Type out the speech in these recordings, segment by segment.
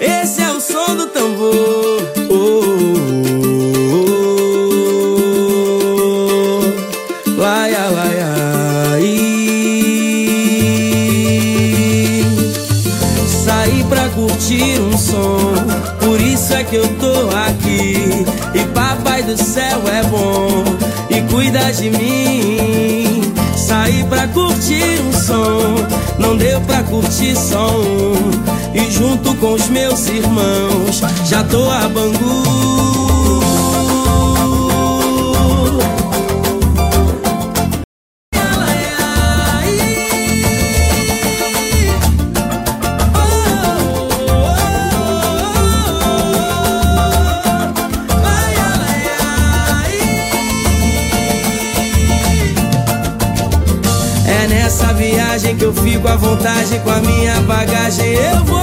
Esse é o som do tambor. Oh, oh, oh, oh, oh. laia, laia, i. Saí pra curtir um som, por isso é que eu tô aqui. E papai do céu é bom e cuida de mim. Curtir um som, não deu pra curtir só um. E junto com os meus irmãos, já tô a Bangu. Fico à vontade com a minha bagagem eu vou.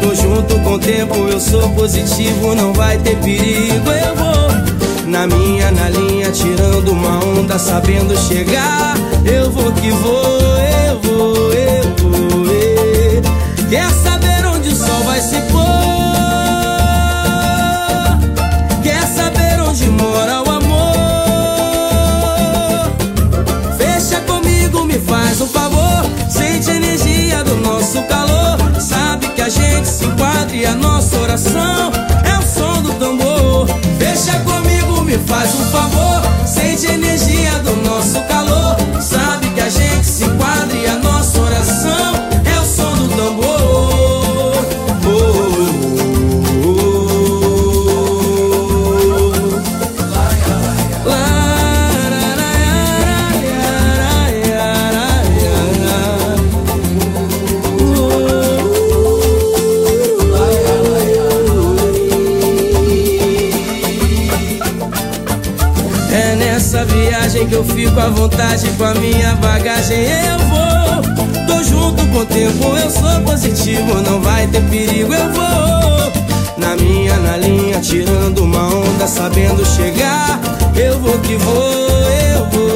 Tô junto com o tempo, eu sou positivo, não vai ter perigo, eu vou. Na minha, na linha, tirando uma onda, sabendo chegar. Eu vou que vou, faz um favor. Viagem que eu fico à vontade com a minha bagagem eu vou. Tô junto com o tempo, eu sou positivo, não vai ter perigo, eu vou. Na minha, na linha, tirando uma onda, sabendo chegar. Eu vou que vou, eu vou,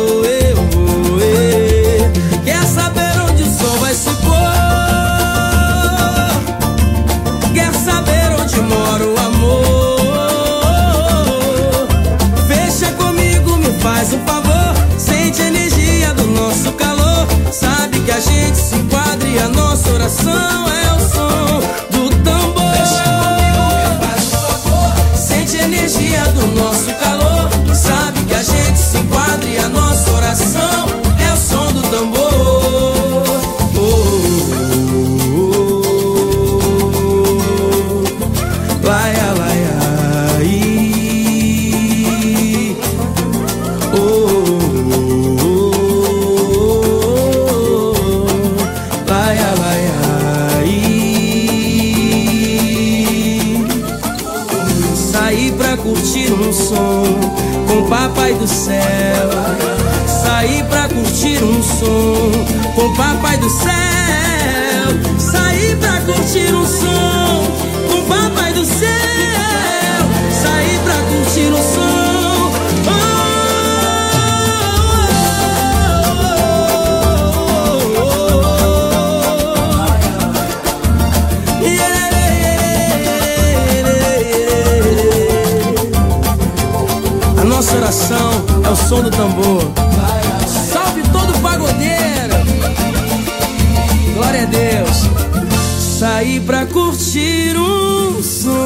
e a nossa oração é o som do tambor. Sente a energia do nosso Saí pra curtir um som com papai do céu. Saí pra curtir um som com papai do céu. O som do tambor. Salve todo pagodeiro. Glória. Glória a Deus. Saí pra curtir um som.